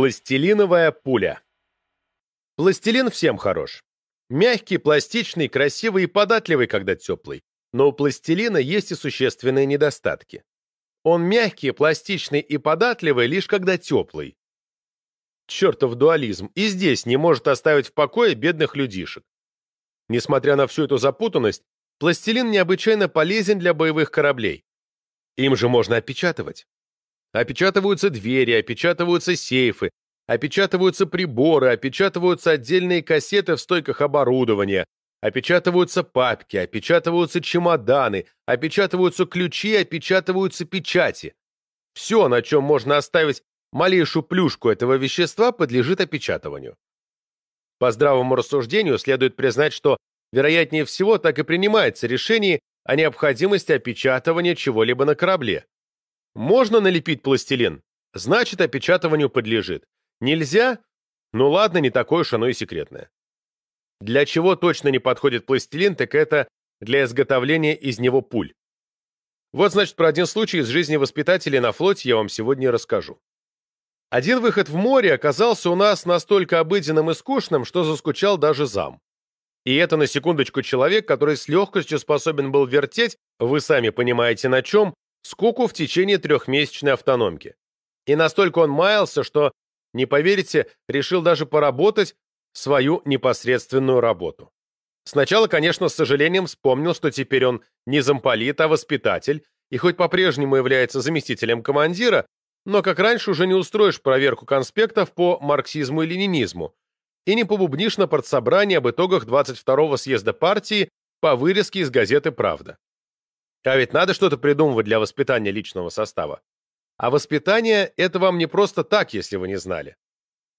Пластилиновая пуля. Пластилин всем хорош. Мягкий, пластичный, красивый и податливый, когда теплый. Но у пластилина есть и существенные недостатки. Он мягкий, пластичный и податливый лишь когда теплый. Чертов дуализм и здесь не может оставить в покое бедных людишек. Несмотря на всю эту запутанность, пластилин необычайно полезен для боевых кораблей. Им же можно опечатывать. Опечатываются двери, опечатываются сейфы, опечатываются приборы, опечатываются отдельные кассеты в стойках оборудования, опечатываются папки, опечатываются чемоданы, опечатываются ключи, опечатываются печати. Все, на чем можно оставить малейшую плюшку этого вещества, подлежит опечатыванию. По здравому рассуждению следует признать, что, вероятнее всего, так и принимается решение о необходимости опечатывания чего-либо на корабле. Можно налепить пластилин? Значит, опечатыванию подлежит. Нельзя? Ну ладно, не такое уж оно и секретное. Для чего точно не подходит пластилин, так это для изготовления из него пуль. Вот, значит, про один случай из жизни воспитателей на флоте я вам сегодня расскажу. Один выход в море оказался у нас настолько обыденным и скучным, что заскучал даже зам. И это, на секундочку, человек, который с легкостью способен был вертеть, вы сами понимаете на чем, скуку в течение трехмесячной автономки. И настолько он маялся, что, не поверите, решил даже поработать свою непосредственную работу. Сначала, конечно, с сожалением вспомнил, что теперь он не замполит, а воспитатель, и хоть по-прежнему является заместителем командира, но как раньше уже не устроишь проверку конспектов по марксизму и ленинизму, и не побубнишь на партсобрании об итогах 22-го съезда партии по вырезке из газеты «Правда». А ведь надо что-то придумывать для воспитания личного состава. А воспитание – это вам не просто так, если вы не знали.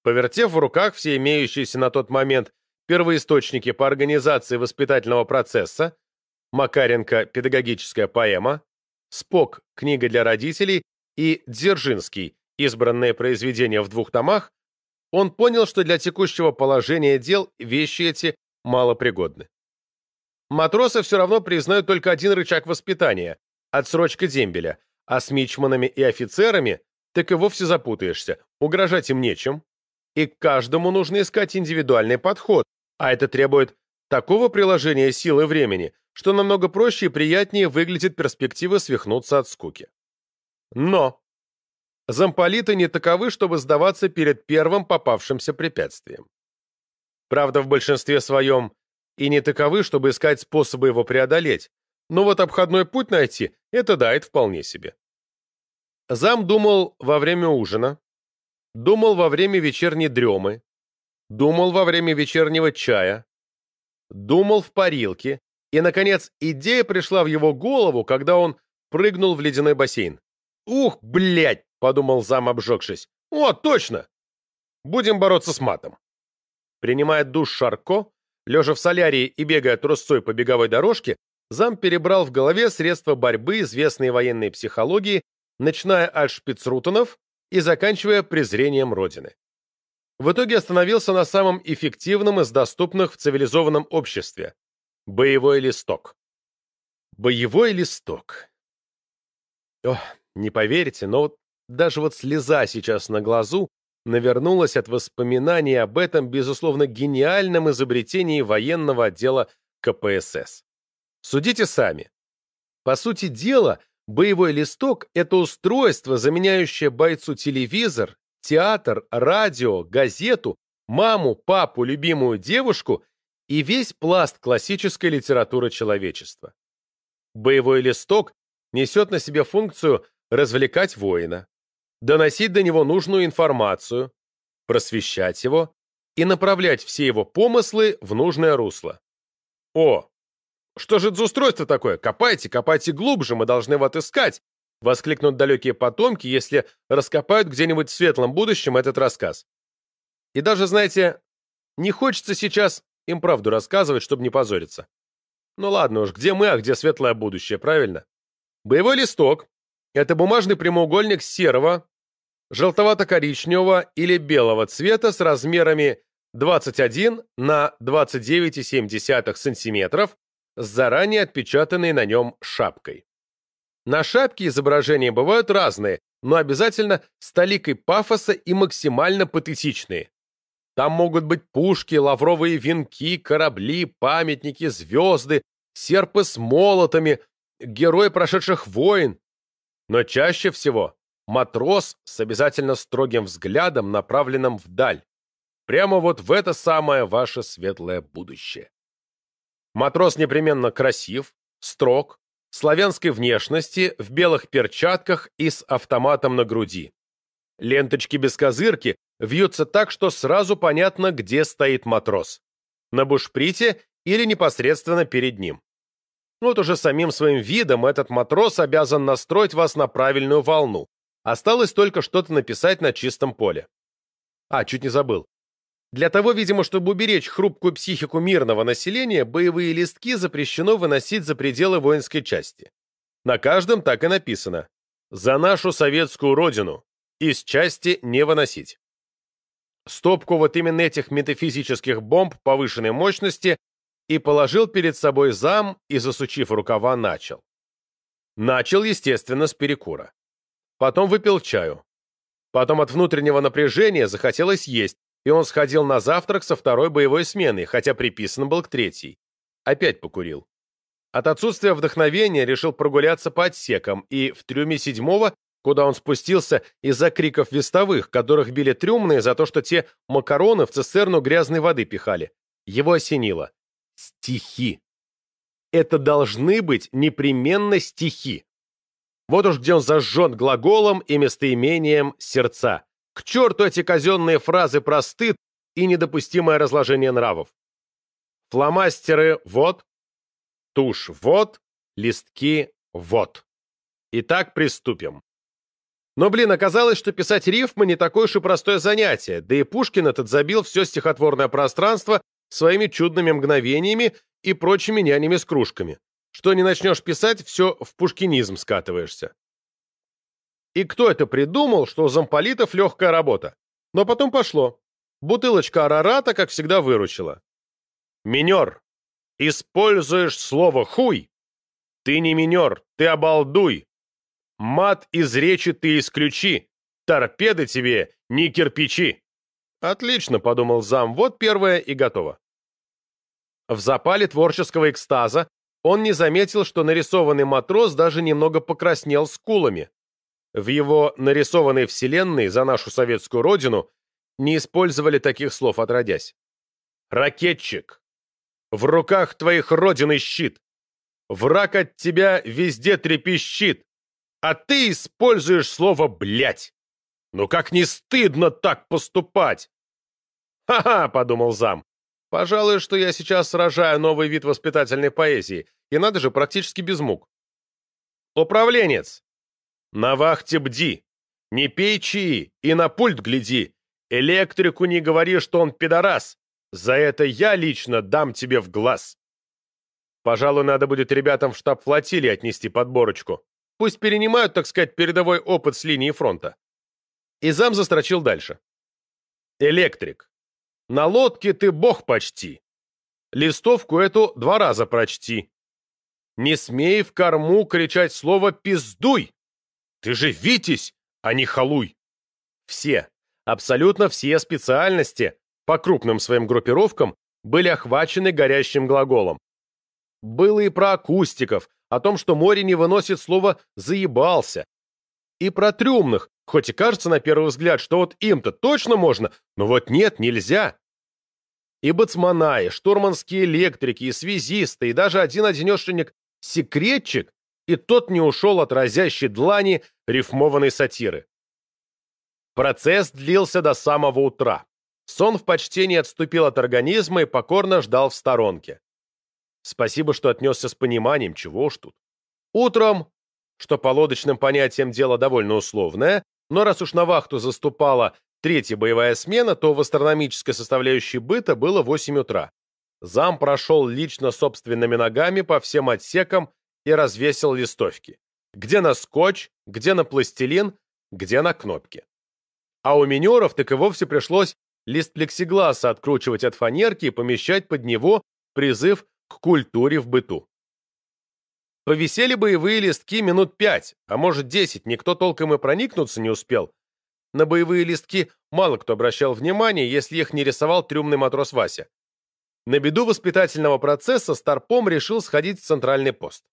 Повертев в руках все имеющиеся на тот момент первоисточники по организации воспитательного процесса, Макаренко «Педагогическая поэма», Спок «Книга для родителей» и Дзержинский «Избранные произведения в двух томах», он понял, что для текущего положения дел вещи эти малопригодны. Матросы все равно признают только один рычаг воспитания – отсрочка дембеля, а с мичманами и офицерами так и вовсе запутаешься, угрожать им нечем. И к каждому нужно искать индивидуальный подход, а это требует такого приложения силы времени, что намного проще и приятнее выглядит перспектива свихнуться от скуки. Но замполиты не таковы, чтобы сдаваться перед первым попавшимся препятствием. Правда, в большинстве своем и не таковы, чтобы искать способы его преодолеть. Но вот обходной путь найти – это да, это вполне себе. Зам думал во время ужина, думал во время вечерней дремы, думал во время вечернего чая, думал в парилке, и, наконец, идея пришла в его голову, когда он прыгнул в ледяной бассейн. «Ух, блядь!» — подумал зам, обжегшись. «О, точно! Будем бороться с матом». Принимая душ Шарко, Лежа в солярии и бегая трусцой по беговой дорожке, зам перебрал в голове средства борьбы, известные военной психологии, начиная от шпицрутенов и заканчивая презрением Родины. В итоге остановился на самом эффективном из доступных в цивилизованном обществе – боевой листок. Боевой листок. Ох, не поверите, но вот даже вот слеза сейчас на глазу навернулась от воспоминаний об этом, безусловно, гениальном изобретении военного отдела КПСС. Судите сами. По сути дела, боевой листок – это устройство, заменяющее бойцу телевизор, театр, радио, газету, маму, папу, любимую девушку и весь пласт классической литературы человечества. Боевой листок несет на себе функцию развлекать воина, доносить до него нужную информацию, просвещать его и направлять все его помыслы в нужное русло. О, что же это за устройство такое? Копайте, копайте глубже, мы должны его отыскать, воскликнут далекие потомки, если раскопают где-нибудь в светлом будущем этот рассказ. И даже, знаете, не хочется сейчас им правду рассказывать, чтобы не позориться. Ну ладно уж, где мы, а где светлое будущее, правильно? Боевой листок — это бумажный прямоугольник серого, желтовато-коричневого или белого цвета с размерами 21 на 29,7 см с заранее отпечатанной на нем шапкой. На шапке изображения бывают разные, но обязательно с толикой пафоса и максимально патетичные. Там могут быть пушки, лавровые венки, корабли, памятники, звезды, серпы с молотами, герои прошедших войн. Но чаще всего матрос с обязательно строгим взглядом, направленным вдаль. Прямо вот в это самое ваше светлое будущее. Матрос непременно красив, строг, славянской внешности, в белых перчатках и с автоматом на груди. Ленточки без козырки вьются так, что сразу понятно, где стоит матрос. На бушприте или непосредственно перед ним. Вот уже самим своим видом этот матрос обязан настроить вас на правильную волну. Осталось только что-то написать на чистом поле. А, чуть не забыл. Для того, видимо, чтобы уберечь хрупкую психику мирного населения, боевые листки запрещено выносить за пределы воинской части. На каждом так и написано «За нашу советскую родину» из части не выносить. Стопку вот именно этих метафизических бомб повышенной мощности и положил перед собой зам и, засучив рукава, начал. Начал, естественно, с перекура. Потом выпил чаю. Потом от внутреннего напряжения захотелось есть, и он сходил на завтрак со второй боевой смены, хотя приписан был к третьей. Опять покурил. От отсутствия вдохновения решил прогуляться по отсекам, и в трюме седьмого, куда он спустился из-за криков вестовых, которых били трюмные за то, что те макароны в цистерну грязной воды пихали, его осенило стихи. Это должны быть непременно стихи. Вот уж где он зажжен глаголом и местоимением сердца. К черту эти казенные фразы про стыд и недопустимое разложение нравов. Фломастеры – вот, тушь – вот, листки – вот. Итак, приступим. Но, блин, оказалось, что писать рифмы не такое уж и простое занятие, да и Пушкин этот забил все стихотворное пространство своими чудными мгновениями и прочими нянями с кружками. Что не начнешь писать, все в пушкинизм скатываешься. И кто это придумал, что у замполитов легкая работа? Но потом пошло. Бутылочка арарата, как всегда, выручила. Минер. Используешь слово «хуй». Ты не минер, ты обалдуй. Мат из речи ты исключи. Торпеды тебе не кирпичи. Отлично, подумал зам, вот первое и готово. В запале творческого экстаза он не заметил, что нарисованный матрос даже немного покраснел скулами. В его нарисованной вселенной за нашу советскую родину не использовали таких слов отродясь. «Ракетчик! В руках твоих родины щит! Враг от тебя везде трепещит! А ты используешь слово «блядь»! Ну как не стыдно так поступать!» «Ха-ха!» — подумал зам. Пожалуй, что я сейчас сражаю новый вид воспитательной поэзии, и надо же, практически без мук. Управленец! На вахте бди! Не пей чаи и на пульт гляди! Электрику не говори, что он пидорас! За это я лично дам тебе в глаз! Пожалуй, надо будет ребятам в штаб флотилии отнести подборочку. Пусть перенимают, так сказать, передовой опыт с линии фронта. И зам застрочил дальше. Электрик. На лодке ты бог почти. Листовку эту два раза прочти. Не смей в корму кричать слово «пиздуй». Ты же Витязь, а не халуй. Все, абсолютно все специальности по крупным своим группировкам были охвачены горящим глаголом. Было и про акустиков, о том, что море не выносит слово «заебался». И про трюмных, хоть и кажется на первый взгляд, что вот им-то точно можно, но вот нет, нельзя. И бацмана, и штурманские электрики, и связисты, и даже один-одинешенек-секретчик, и тот не ушел от разящей длани рифмованной сатиры. Процесс длился до самого утра. Сон в почтении отступил от организма и покорно ждал в сторонке. Спасибо, что отнесся с пониманием, чего уж тут. Утром, что по лодочным понятиям дело довольно условное, но раз уж на вахту заступала Третья боевая смена, то в астрономической составляющей быта было 8 утра. Зам прошел лично собственными ногами по всем отсекам и развесил листовки. Где на скотч, где на пластилин, где на кнопки. А у минеров так и вовсе пришлось лист плексигласа откручивать от фанерки и помещать под него призыв к культуре в быту. Повисели боевые листки минут пять, а может десять, никто толком и проникнуться не успел. На боевые листки мало кто обращал внимание, если их не рисовал трюмный матрос Вася. На беду воспитательного процесса Старпом решил сходить в центральный пост.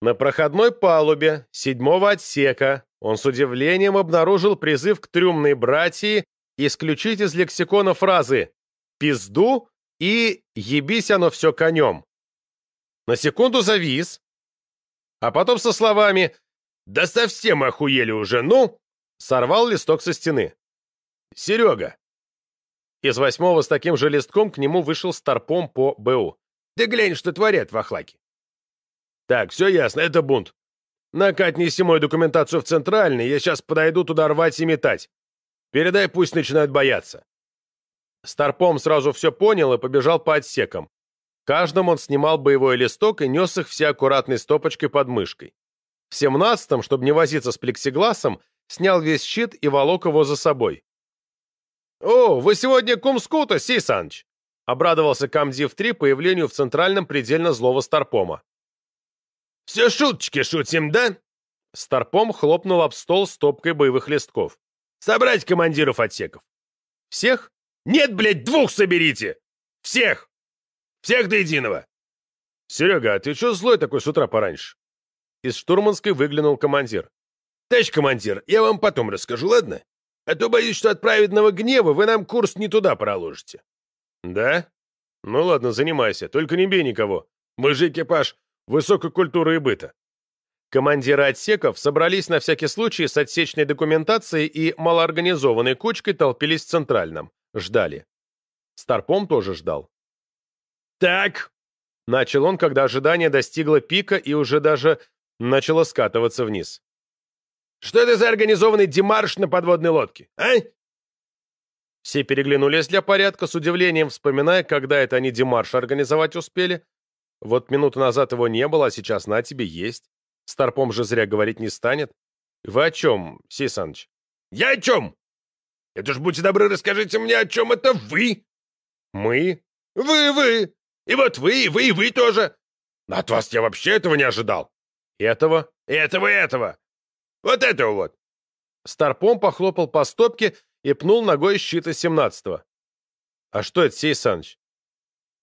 На проходной палубе седьмого отсека он с удивлением обнаружил призыв к трюмной братьи исключить из лексикона фразы «пизду» и «ебись оно все конем». На секунду завис, а потом со словами «Да совсем охуели уже, ну!» Сорвал листок со стены. «Серега!» Из восьмого с таким же листком к нему вышел старпом по БУ. «Ты глянь, что творят в Ахлаке!» «Так, все ясно, это бунт. Накать неси мою документацию в центральный, я сейчас подойду туда рвать и метать. Передай, пусть начинают бояться». Старпом сразу все понял и побежал по отсекам. Каждым он снимал боевой листок и нес их все аккуратной стопочкой под мышкой. В семнадцатом, чтобы не возиться с плексигласом, снял весь щит и волок его за собой. «О, вы сегодня кумскута, Си Саныч!» — обрадовался Камдив-3 появлению в центральном предельно злого Старпома. «Все шуточки шутим, да?» Старпом хлопнул об стол стопкой боевых листков. «Собрать командиров отсеков!» «Всех?» «Нет, блядь, двух соберите! Всех!» Всех до единого!» «Серега, а ты что злой такой с утра пораньше?» Из штурманской выглянул командир. «Товарищ командир, я вам потом расскажу, ладно? А то боюсь, что от праведного гнева вы нам курс не туда проложите». «Да? Ну ладно, занимайся, только не бей никого. Мы же экипаж высокой культуры и быта». Командиры отсеков собрались на всякий случай с отсечной документацией и малоорганизованной кучкой толпились в центральном. Ждали. Старпом тоже ждал. «Так!» — начал он, когда ожидание достигло пика и уже даже начало скатываться вниз. «Что это за организованный демарш на подводной лодке, а?» Все переглянулись для порядка, с удивлением вспоминая, когда это они демарш организовать успели. Вот минуту назад его не было, а сейчас на тебе есть. Старпом же зря говорить не станет. Вы о чем, Сей Саныч? Я о чем? Это ж, будьте добры, расскажите мне, о чем это вы? Мы? Вы, вы! И вот вы, и вы, и вы тоже. От вас я вообще этого не ожидал. Этого, этого, этого. Вот этого вот. Старпом похлопал по стопке и пнул ногой щита семнадцатого. А что это, Сей Саныч?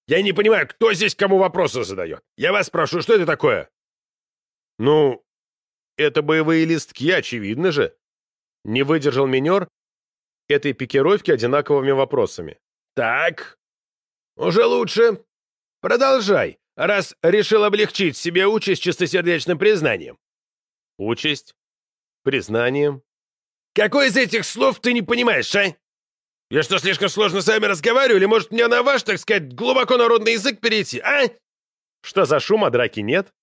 Я не понимаю, кто здесь кому вопросы задает. Я вас спрошу, что это такое? Ну, это боевые листки, очевидно же. Не выдержал минер этой пикировки одинаковыми вопросами. Так, уже лучше. Продолжай, раз решил облегчить себе участь чистосердечным признанием. Участь? Признанием? Какой из этих слов ты не понимаешь, а? Я что, слишком сложно с вами разговариваю, или может мне на ваш, так сказать, глубоко народный язык перейти, а? Что за шум, а драки нет?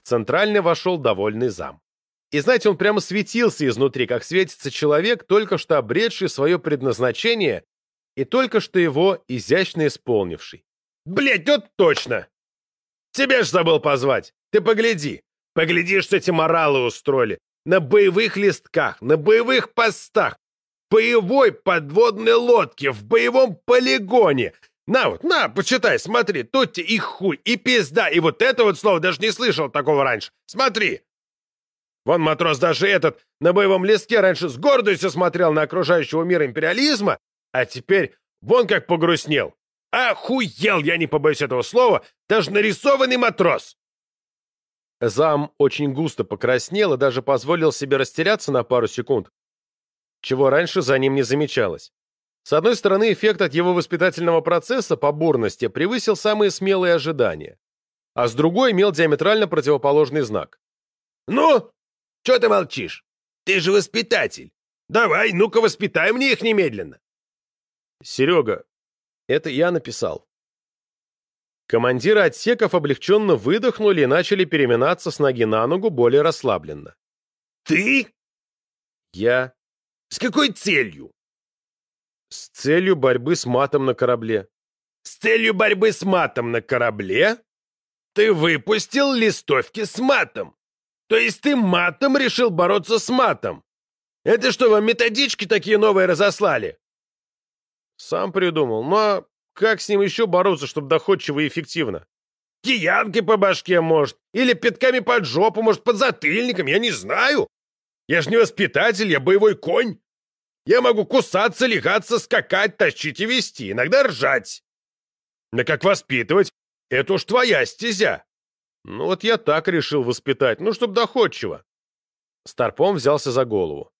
В центральный вошел довольный зам. И знаете, он прямо светился изнутри, как светится человек, только что обретший свое предназначение и только что его изящно исполнивший. Блять, вот точно! Тебя ж забыл позвать. Ты погляди. Погляди, что эти моралы устроили. На боевых листках, на боевых постах, боевой подводной лодке, в боевом полигоне. На вот, на, почитай, смотри, тут тебе и хуй, и пизда, и вот это вот слово даже не слышал такого раньше. Смотри. Вон матрос даже этот на боевом листке раньше с гордостью смотрел на окружающего мира империализма, а теперь вон как погрустнел. Охуел, я не побоюсь этого слова, даже нарисованный матрос. Зам очень густо покраснел и даже позволил себе растеряться на пару секунд, чего раньше за ним не замечалось. С одной стороны, эффект от его воспитательного процесса по бурности превысил самые смелые ожидания, а с другой имел диаметрально противоположный знак. «Ну, что ты молчишь? Ты же воспитатель. Давай, ну-ка воспитай мне их немедленно». «Серега, это я написал». Командиры отсеков облегченно выдохнули и начали переминаться с ноги на ногу более расслабленно. «Ты?» «Я». «С какой целью?» «С целью борьбы с матом на корабле». «С целью борьбы с матом на корабле? Ты выпустил листовки с матом. То есть ты матом решил бороться с матом? Это что, вам методички такие новые разослали?» Сам придумал. А как с ним еще бороться, чтобы доходчиво и эффективно? киянкой по башке, может, или пятками под жопу, может, под затыльником, я не знаю. Я же не воспитатель, я боевой конь. Я могу кусаться, легаться, скакать, тащить и вести, иногда ржать. Но как воспитывать, это уж твоя стезя. Ну вот я так решил воспитать, ну, чтоб доходчиво. Старпом взялся за голову.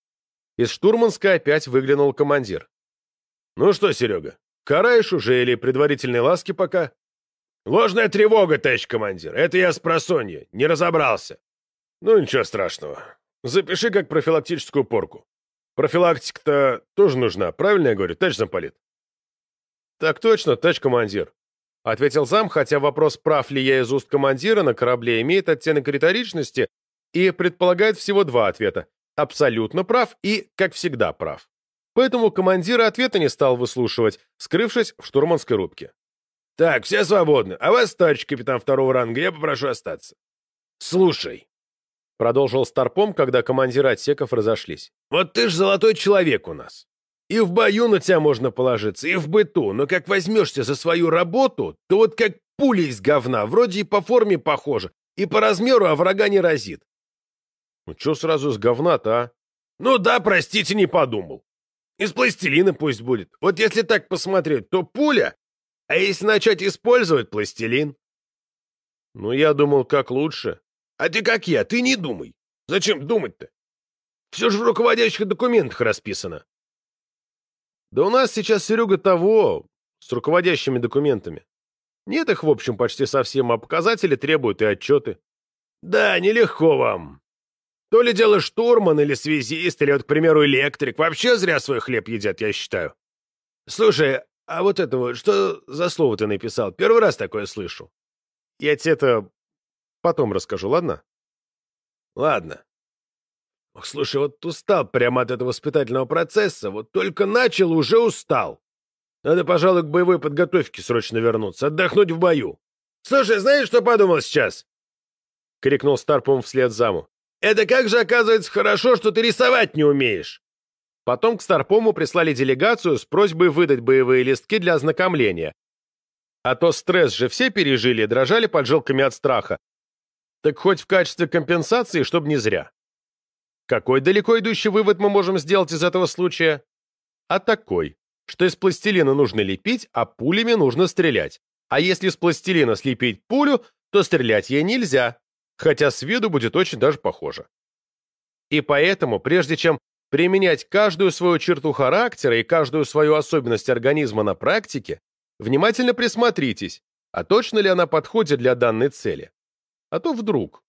Из штурманской опять выглянул командир. «Ну что, Серега, караешь уже или предварительной ласки пока?» «Ложная тревога, товарищ командир. Это я с просонья. Не разобрался». «Ну, ничего страшного. Запиши как профилактическую порку. Профилактика-то тоже нужна, правильно я говорю, товарищ замполит?» «Так точно, товарищ командир», — ответил зам, хотя вопрос, прав ли я из уст командира на корабле, имеет оттенок риторичности и предполагает всего два ответа абсолютно прав и, как всегда, прав. Поэтому командира ответа не стал выслушивать, скрывшись в штурманской рубке. «Так, все свободны, а вас, товарищ капитан второго ранга, я попрошу остаться». «Слушай», — продолжил Старпом, когда командиры отсеков разошлись, «вот ты ж золотой человек у нас. И в бою на тебя можно положиться, и в быту, но как возьмешься за свою работу, то вот как пуля из говна, вроде и по форме похоже, и по размеру, а врага не разит. Ну, чё сразу с говна-то, а? Ну да, простите, не подумал. Из пластилина пусть будет. Вот если так посмотреть, то пуля, а если начать использовать пластилин? Ну, я думал, как лучше. А ты как я, ты не думай. Зачем думать-то? Все же в руководящих документах расписано. Да у нас сейчас, Серега, того, с руководящими документами. Нет их, в общем, почти совсем, а показатели требуют и отчеты. Да, нелегко вам. То ли дело штурман или связист, или вот, к примеру, электрик. Вообще зря свой хлеб едят, я считаю. Слушай, а вот это вот, что за слово ты написал? Первый раз такое слышу. Я тебе это потом расскажу, ладно? Ладно. Ох, слушай, вот устал прямо от этого воспитательного процесса. Вот только начал, уже устал. Надо, пожалуй, к боевой подготовке срочно вернуться, отдохнуть в бою. Слушай, знаешь, что подумал сейчас? Крикнул Старпом вслед заму. Это как же, оказывается, хорошо, что ты рисовать не умеешь!» Потом к Старпому прислали делегацию с просьбой выдать боевые листки для ознакомления. А то стресс же все пережили, дрожали поджилками от страха. Так хоть в качестве компенсации, чтобы не зря. Какой далеко идущий вывод мы можем сделать из этого случая? А такой, что из пластилина нужно лепить, а пулями нужно стрелять. А если из пластилина слепить пулю, то стрелять ей нельзя хотя с виду будет очень даже похоже. И поэтому, прежде чем применять каждую свою черту характера и каждую свою особенность организма на практике, внимательно присмотритесь, а точно ли она подходит для данной цели. А то вдруг.